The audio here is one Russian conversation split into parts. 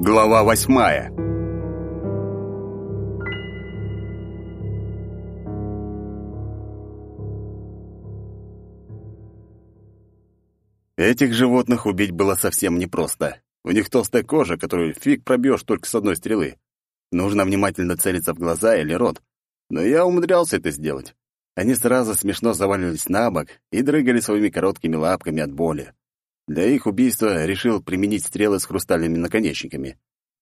Глава восьмая Этих животных убить было совсем непросто. У них толстая кожа, которую фиг пробьешь только с одной стрелы. Нужно внимательно целиться в глаза или рот. Но я умудрялся это сделать. Они сразу смешно заваливались на бок и дрыгали своими короткими лапками от боли. Для их убийства решил применить стрелы с хрустальными наконечниками.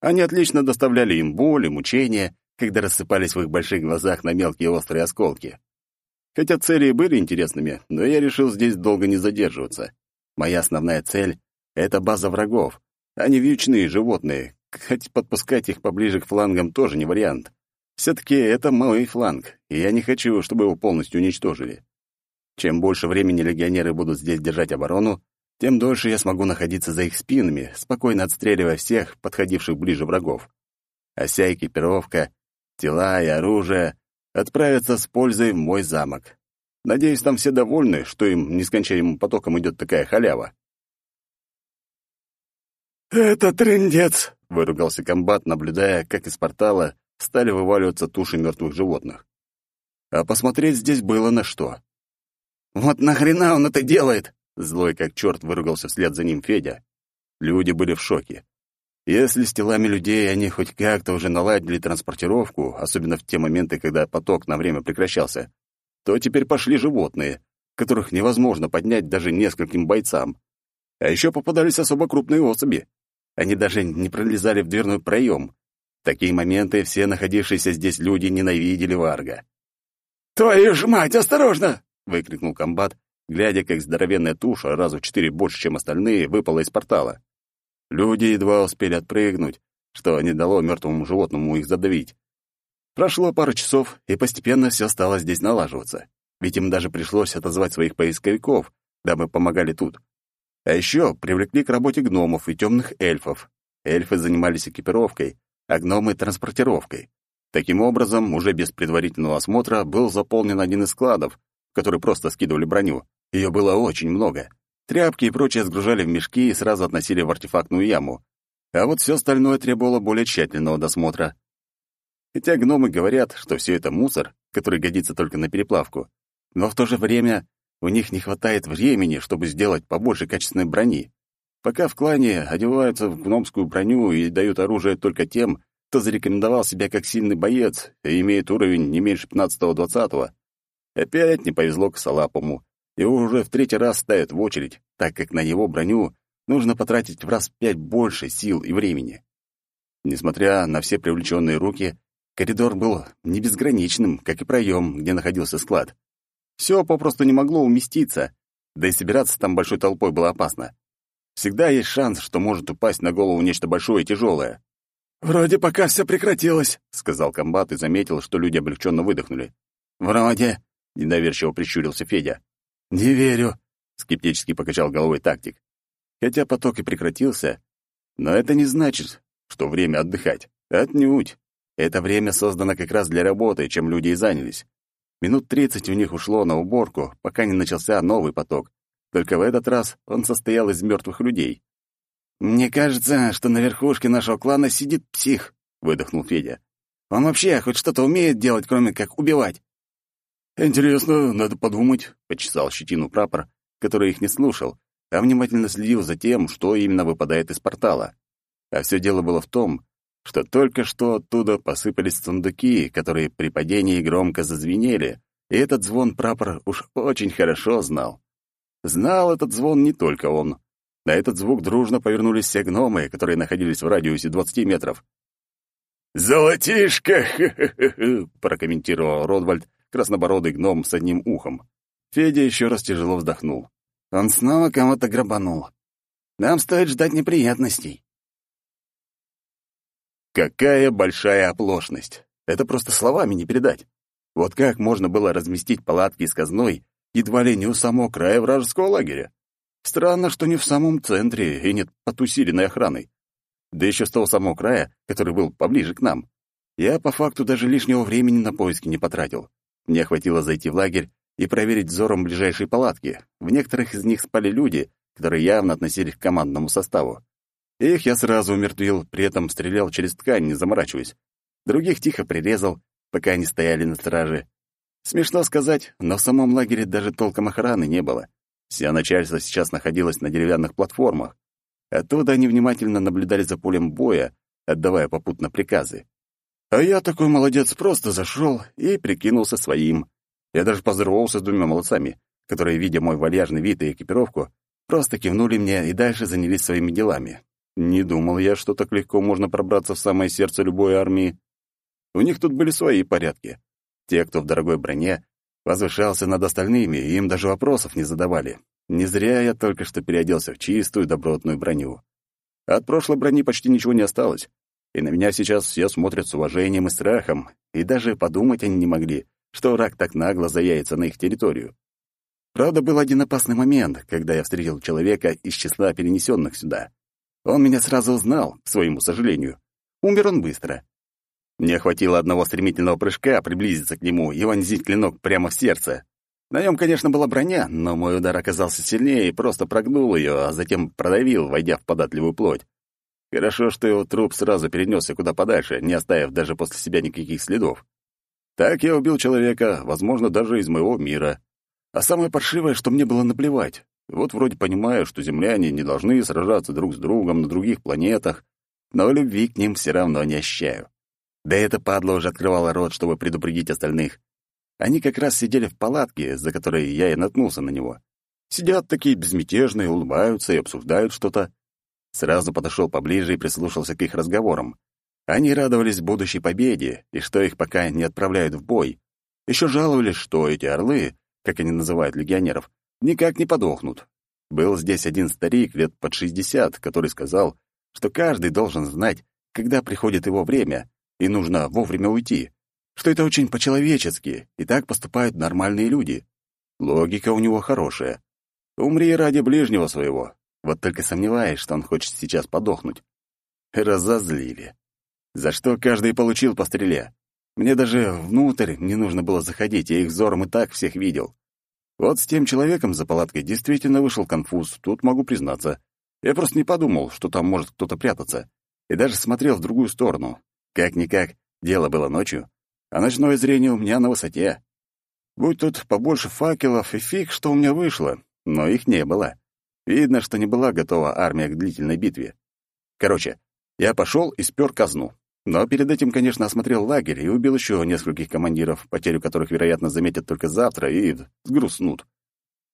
Они отлично доставляли им боль и мучения, когда рассыпались в их больших глазах на мелкие острые осколки. Хотя цели и были интересными, но я решил здесь долго не задерживаться. Моя основная цель — это база врагов. Они вьючные животные, хоть подпускать их поближе к флангам тоже не вариант. Все-таки это мой фланг, и я не хочу, чтобы его полностью уничтожили. Чем больше времени легионеры будут здесь держать оборону, тем дольше я смогу находиться за их спинами, спокойно отстреливая всех, подходивших ближе врагов. А вся экипировка, тела и оружие отправятся с пользой в мой замок. Надеюсь, там все довольны, что им нескончаемым потоком идет такая халява. «Это трындец!» — выругался комбат, наблюдая, как из портала стали вываливаться туши мертвых животных. А посмотреть здесь было на что. «Вот нахрена он это делает?» Злой как черт выругался вслед за ним Федя. Люди были в шоке. Если с телами людей они хоть как-то уже наладили транспортировку, особенно в те моменты, когда поток на время прекращался, то теперь пошли животные, которых невозможно поднять даже нескольким бойцам. А еще попадались особо крупные особи. Они даже не пролезали в дверной проем. В такие моменты все находившиеся здесь люди ненавидели Варга. «Твою ж мать, осторожно!» — выкрикнул комбат, глядя, как здоровенная туша, раза в четыре больше, чем остальные, выпала из портала. Люди едва успели отпрыгнуть, что не дало мертвому животному их задавить. Прошло пару часов, и постепенно все стало здесь налаживаться. Ведь им даже пришлось отозвать своих поисковиков, дабы помогали тут. А еще привлекли к работе гномов и темных эльфов. Эльфы занимались экипировкой, а гномы — транспортировкой. Таким образом, уже без предварительного осмотра был заполнен один из складов, в который просто скидывали броню, ее было очень много. Тряпки и прочее сгружали в мешки и сразу относили в артефактную яму. А вот все остальное требовало более тщательного досмотра. Хотя гномы говорят, что все это мусор, который годится только на переплавку, но в то же время у них не хватает времени, чтобы сделать побольше качественной брони. Пока в клане одеваются в гномскую броню и дают оружие только тем, кто зарекомендовал себя как сильный боец и имеет уровень не меньше 15-20, опять не повезло к Салапому, его уже в третий раз ставят в очередь, так как на его броню нужно потратить в раз пять больше сил и времени. Несмотря на все привлеченные руки, коридор был не безграничным, как и проем, где находился склад. Все попросту не могло уместиться, да и собираться там большой толпой было опасно. Всегда есть шанс, что может упасть на голову нечто большое и тяжелое. «Вроде пока все прекратилось», — сказал комбат и заметил, что люди облегченно выдохнули. «Вроде», — недоверчиво прищурился Федя. «Не верю», — скептически покачал головой тактик. Хотя поток и прекратился, но это не значит, что время отдыхать. Отнюдь. Это время создано как раз для работы, чем люди и занялись. Минут тридцать у них ушло на уборку, пока не начался новый поток. Только в этот раз он состоял из мертвых людей. «Мне кажется, что на верхушке нашего клана сидит псих», — выдохнул Федя. «Он вообще хоть что-то умеет делать, кроме как убивать?» «Интересно, надо подумать», — почесал щетину прапор, который их не слушал, а внимательно следил за тем, что именно выпадает из портала. А все дело было в том, что только что оттуда посыпались сундуки, которые при падении громко зазвенели, и этот звон прапор уж очень хорошо знал. Знал этот звон не только он. На этот звук дружно повернулись все гномы, которые находились в радиусе 20 метров. «Золотишко!» — прокомментировал Родвальд, краснобородый гном с одним ухом. Федя еще раз тяжело вздохнул. Он снова кого-то грабанул. Нам стоит ждать неприятностей. Какая большая оплошность! Это просто словами не передать. Вот как можно было разместить палатки с казной едва ли не у самого края вражеского лагеря? Странно, что не в самом центре и нет под усиленной охраной. Да еще с того самого края, который был поближе к нам. Я по факту даже лишнего времени на поиски не потратил. Мне хватило зайти в лагерь и проверить взором ближайшие палатки. В некоторых из них спали люди, которые явно относились к командному составу. Их я сразу умертвил, при этом стрелял через ткань, не заморачиваясь. Других тихо прирезал, пока они стояли на страже. Смешно сказать, но в самом лагере даже толком охраны не было. Вся начальство сейчас находилось на деревянных платформах. Оттуда они внимательно наблюдали за полем боя, отдавая попутно приказы. А я такой молодец просто зашел и прикинулся своим. Я даже поздоровался с двумя молодцами, которые, видя мой вальяжный вид и экипировку, просто кивнули мне и дальше занялись своими делами. Не думал я, что так легко можно пробраться в самое сердце любой армии. У них тут были свои порядки. Те, кто в дорогой броне, возвышался над остальными, и им даже вопросов не задавали. Не зря я только что переоделся в чистую добротную броню. От прошлой брони почти ничего не осталось, и на меня сейчас все смотрят с уважением и страхом, и даже подумать они не могли, что враг так нагло заяется на их территорию. Правда, был один опасный момент, когда я встретил человека из числа перенесенных сюда. Он меня сразу узнал, к своему сожалению. Умер он быстро. Мне хватило одного стремительного прыжка приблизиться к нему и вонзить клинок прямо в сердце. На нем, конечно, была броня, но мой удар оказался сильнее и просто прогнул ее, а затем продавил, войдя в податливую плоть. Хорошо, что его труп сразу перенесся куда подальше, не оставив даже после себя никаких следов. Так я убил человека, возможно, даже из моего мира. А самое паршивое, что мне было наплевать. Вот вроде понимаю, что земляне не должны сражаться друг с другом на других планетах, но любви к ним все равно не ощущаю. Да эта падла уже открывала рот, чтобы предупредить остальных. Они как раз сидели в палатке, за которой я и наткнулся на него. Сидят такие безмятежные, улыбаются и обсуждают что-то. Сразу подошел поближе и прислушался к их разговорам. Они радовались будущей победе и что их пока не отправляют в бой. Еще жаловались, что эти орлы, как они называют легионеров, никак не подохнут. Был здесь один старик лет под шестьдесят, который сказал, что каждый должен знать, когда приходит его время, и нужно вовремя уйти, что это очень по-человечески, и так поступают нормальные люди. Логика у него хорошая. Умри ради ближнего своего. Вот только сомневаюсь, что он хочет сейчас подохнуть. Разозлили. За что каждый получил по стреле. Мне даже внутрь не нужно было заходить, я их взором и так всех видел. Вот с тем человеком за палаткой действительно вышел конфуз, тут могу признаться. Я просто не подумал, что там может кто-то прятаться, и даже смотрел в другую сторону, как-никак, дело было ночью, а ночное зрение у меня на высоте. Будь тут побольше факелов, и фиг, что у меня вышло, но их не было. Видно, что не была готова армия к длительной битве. Короче, я пошел и спер казну. Но перед этим, конечно, осмотрел лагерь и убил еще нескольких командиров, потерю которых, вероятно, заметят только завтра и сгрустнут.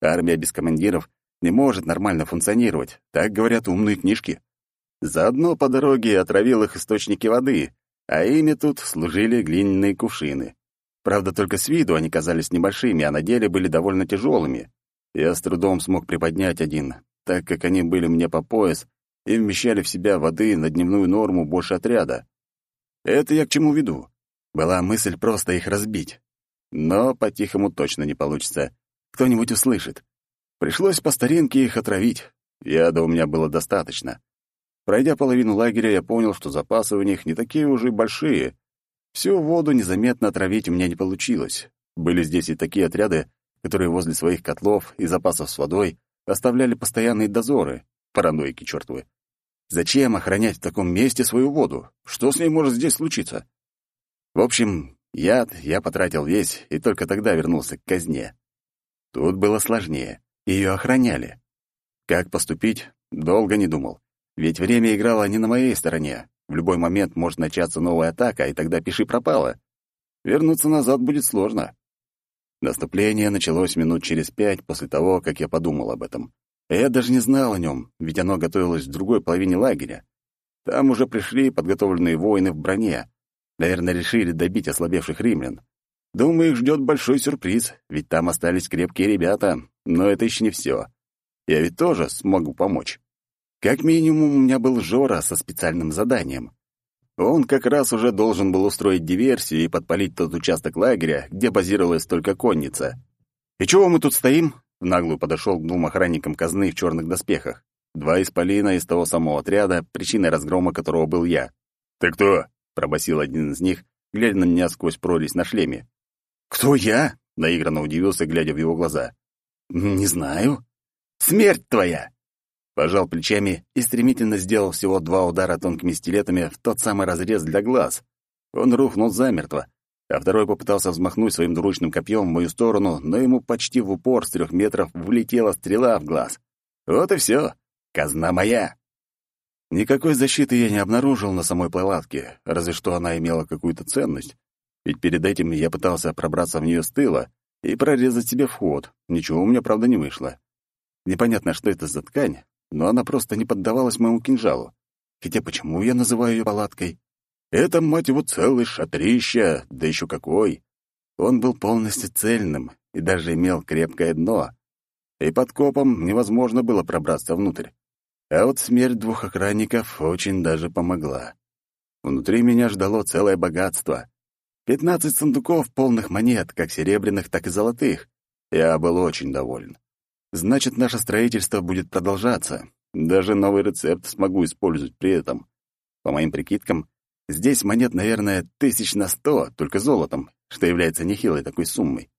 Армия без командиров не может нормально функционировать, так говорят умные книжки. Заодно по дороге отравил их источники воды, а ими тут служили глиняные кувшины. Правда, только с виду они казались небольшими, а на деле были довольно тяжелыми. Я с трудом смог приподнять один, так как они были мне по пояс и вмещали в себя воды на дневную норму больше отряда. Это я к чему веду? Была мысль просто их разбить. Но по-тихому точно не получится. Кто-нибудь услышит. Пришлось по старинке их отравить. Яда у меня было достаточно. Пройдя половину лагеря, я понял, что запасы у них не такие уже большие. Всю воду незаметно отравить у меня не получилось. Были здесь и такие отряды, которые возле своих котлов и запасов с водой оставляли постоянные дозоры. Параноики чертовы. Зачем охранять в таком месте свою воду? Что с ней может здесь случиться? В общем, яд я потратил весь и только тогда вернулся к казне. Тут было сложнее. Ее охраняли. Как поступить, долго не думал. Ведь время играло не на моей стороне. В любой момент может начаться новая атака, и тогда пиши пропало. Вернуться назад будет сложно. Наступление началось минут через пять после того, как я подумал об этом. я даже не знал о нем, ведь оно готовилось в другой половине лагеря. Там уже пришли подготовленные воины в броне. Наверное, решили добить ослабевших римлян. Думаю, их ждет большой сюрприз, ведь там остались крепкие ребята, но это еще не все. Я ведь тоже смогу помочь. Как минимум, у меня был Жора со специальным заданием. Он как раз уже должен был устроить диверсию и подпалить тот участок лагеря, где базировалась только конница. «И чего мы тут стоим?» — наглую подошел к двум охранникам казны в черных доспехах. Два исполина из того самого отряда, причиной разгрома которого был я. «Ты кто?» — пробасил один из них, глядя на меня сквозь прорезь на шлеме. «Кто я?» — наигранно удивился, глядя в его глаза. «Не знаю. Смерть твоя!» Пожал плечами и стремительно сделал всего два удара тонкими стилетами в тот самый разрез для глаз. Он рухнул замертво, а второй попытался взмахнуть своим двуручным копьем в мою сторону, но ему почти в упор с трех метров влетела стрела в глаз. Вот и все. Казна моя. Никакой защиты я не обнаружил на самой палатке, разве что она имела какую-то ценность. Ведь перед этим я пытался пробраться в нее с тыла и прорезать себе вход. Ничего у меня, правда, не вышло. Непонятно, что это за ткань, но она просто не поддавалась моему кинжалу. Хотя почему я называю ее палаткой? Это, мать его, целый шатрища, да еще какой! Он был полностью цельным и даже имел крепкое дно. И под копом невозможно было пробраться внутрь. А вот смерть двух охранников очень даже помогла. Внутри меня ждало целое богатство. Пятнадцать сундуков полных монет, как серебряных, так и золотых. Я был очень доволен. Значит, наше строительство будет продолжаться. Даже новый рецепт смогу использовать при этом. По моим прикидкам, здесь монет, наверное, тысяч на сто, только золотом, что является нехилой такой суммой.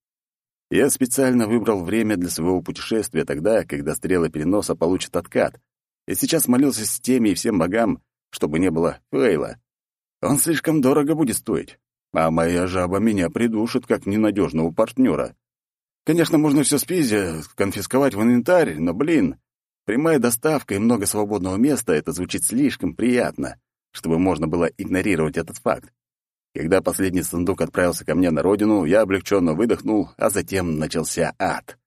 Я специально выбрал время для своего путешествия тогда, когда стрелы переноса получат откат, и сейчас молился системе и всем богам, чтобы не было фейла. Он слишком дорого будет стоить, а моя жаба меня придушит как ненадежного партнера. Конечно, можно все спизи, конфисковать в инвентарь, но, блин, прямая доставка и много свободного места — это звучит слишком приятно, чтобы можно было игнорировать этот факт. Когда последний сундук отправился ко мне на родину, я облегченно выдохнул, а затем начался ад.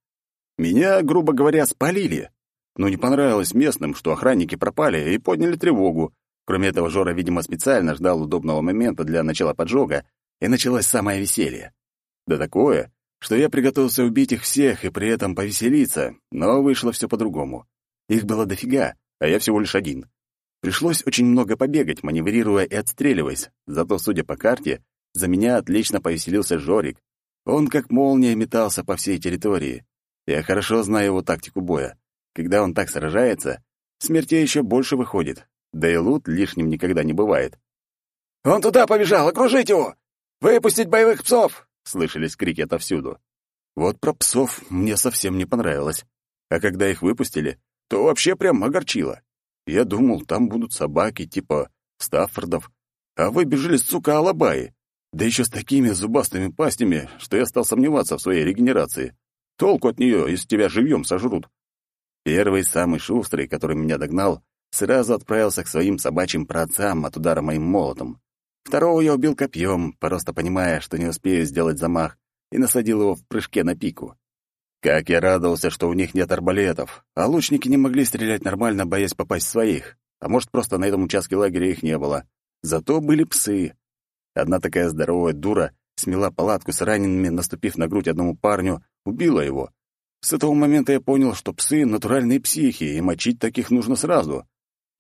Меня, грубо говоря, спалили. Но не понравилось местным, что охранники пропали и подняли тревогу. Кроме этого, Жора, видимо, специально ждал удобного момента для начала поджога, и началось самое веселье. Да такое, что я приготовился убить их всех и при этом повеселиться, но вышло все по-другому. Их было дофига, а я всего лишь один. Пришлось очень много побегать, маневрируя и отстреливаясь, зато, судя по карте, за меня отлично повеселился Жорик. Он как молния метался по всей территории. Я хорошо знаю его тактику боя. Когда он так сражается, смертей еще больше выходит, да и лут лишним никогда не бывает. «Он туда побежал! Окружить его! Выпустить боевых псов!» — слышались крики отовсюду. Вот про псов мне совсем не понравилось. А когда их выпустили, то вообще прям огорчило. Я думал, там будут собаки типа Стаффордов, а выбежали, сука, алабаи. Да еще с такими зубастыми пастями, что я стал сомневаться в своей регенерации. Толку от нее, если тебя живьем сожрут. Первый, самый шустрый, который меня догнал, сразу отправился к своим собачьим праотцам от удара моим молотом. Второго я убил копьем, просто понимая, что не успею сделать замах, и насадил его в прыжке на пику. Как я радовался, что у них нет арбалетов, а лучники не могли стрелять нормально, боясь попасть в своих. А может, просто на этом участке лагеря их не было. Зато были псы. Одна такая здоровая дура смела палатку с ранеными, наступив на грудь одному парню, убила его, с этого момента я понял, что псы — натуральные психи, и мочить таких нужно сразу.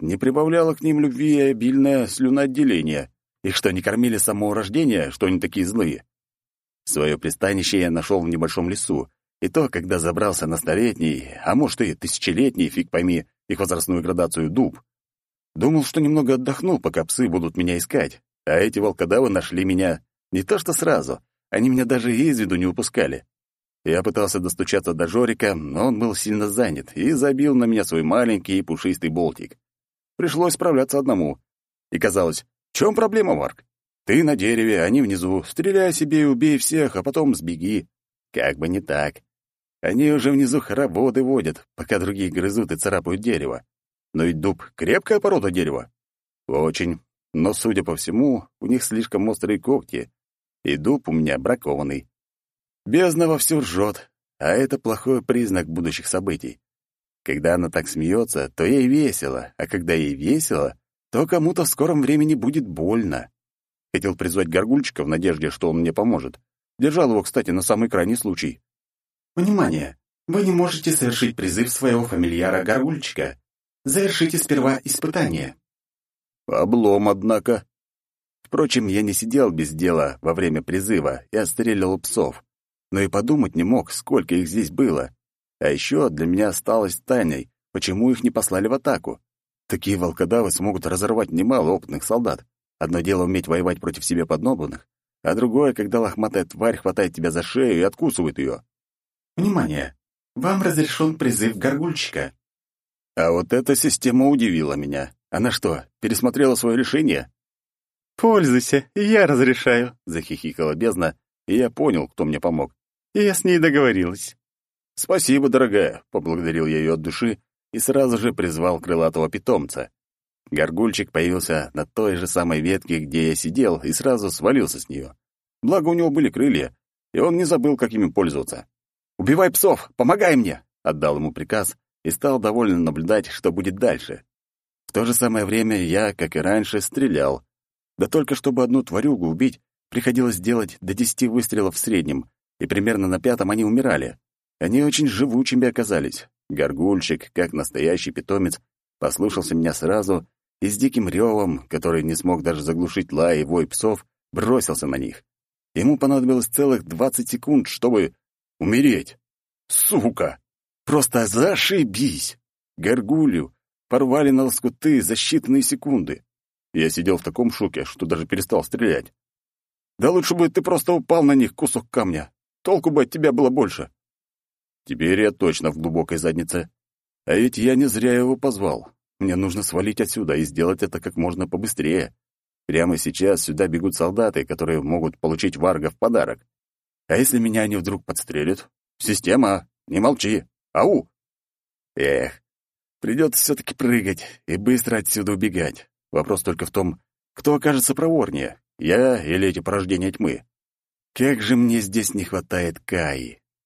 Не прибавляло к ним любви и обильное слюноотделение. Их что, не кормили с самого рождения, что они такие злые? Свое пристанище я нашел в небольшом лесу, и то, когда забрался на столетний, а может и тысячелетний, фиг пойми, их возрастную градацию дуб. Думал, что немного отдохну, пока псы будут меня искать, а эти волкодавы нашли меня не то что сразу, они меня даже из виду не упускали. Я пытался достучаться до Жорика, но он был сильно занят и забил на меня свой маленький пушистый болтик. Пришлось справляться одному. И казалось, в чем проблема, Марк? Ты на дереве, они внизу. Стреляй себе и убей всех, а потом сбеги. Как бы не так. Они уже внизу хороводы водят, пока другие грызут и царапают дерево. Но ведь дуб — крепкая порода дерева. Очень. Но, судя по всему, у них слишком острые когти, и дуб у меня бракованный. Бездна вовсю ржет, а это плохой признак будущих событий. Когда она так смеется, то ей весело, а когда ей весело, то кому-то в скором времени будет больно. Хотел призвать горгульчика в надежде, что он мне поможет. Держал его, кстати, на самый крайний случай. Внимание! Вы не можете совершить призыв своего фамильяра горгульчика. Завершите сперва испытание. Облом, однако. Впрочем, я не сидел без дела во время призыва и отстреливал псов но и подумать не мог, сколько их здесь было. А еще для меня осталось тайной, почему их не послали в атаку. Такие волкодавы смогут разорвать немало опытных солдат. Одно дело уметь воевать против себе поднобранных, а другое, когда лохматая тварь хватает тебя за шею и откусывает ее. Внимание! Вам разрешен призыв горгульщика. А вот эта система удивила меня. Она что, пересмотрела свое решение? «Пользуйся, я разрешаю», — захихикала бездна, и я понял, кто мне помог. Я с ней договорилась. «Спасибо, дорогая», — поблагодарил я ее от души и сразу же призвал крылатого питомца. Горгульчик появился на той же самой ветке, где я сидел, и сразу свалился с нее. Благо, у него были крылья, и он не забыл, как ими пользоваться. «Убивай псов! Помогай мне!» — отдал ему приказ и стал довольно наблюдать, что будет дальше. В то же самое время я, как и раньше, стрелял. Да только чтобы одну тварюгу убить, приходилось делать до десяти выстрелов в среднем, и примерно на пятом они умирали. Они очень живучими оказались. Горгульчик, как настоящий питомец, послушался меня сразу и с диким ревом, который не смог даже заглушить лай и вой псов, бросился на них. Ему понадобилось целых двадцать секунд, чтобы умереть. Сука! Просто зашибись! Горгулью порвали на лоскуты за считанные секунды. Я сидел в таком шоке, что даже перестал стрелять. Да лучше бы ты просто упал на них, кусок камня. Толку бы от тебя было больше. Теперь я точно в глубокой заднице. А ведь я не зря его позвал. Мне нужно свалить отсюда и сделать это как можно побыстрее. Прямо сейчас сюда бегут солдаты, которые могут получить варга в подарок. А если меня они вдруг подстрелят? Система, не молчи. Ау! Эх, придется все-таки прыгать и быстро отсюда убегать. Вопрос только в том, кто окажется проворнее, я или эти порождения тьмы. Как же мне здесь не хватает Каи.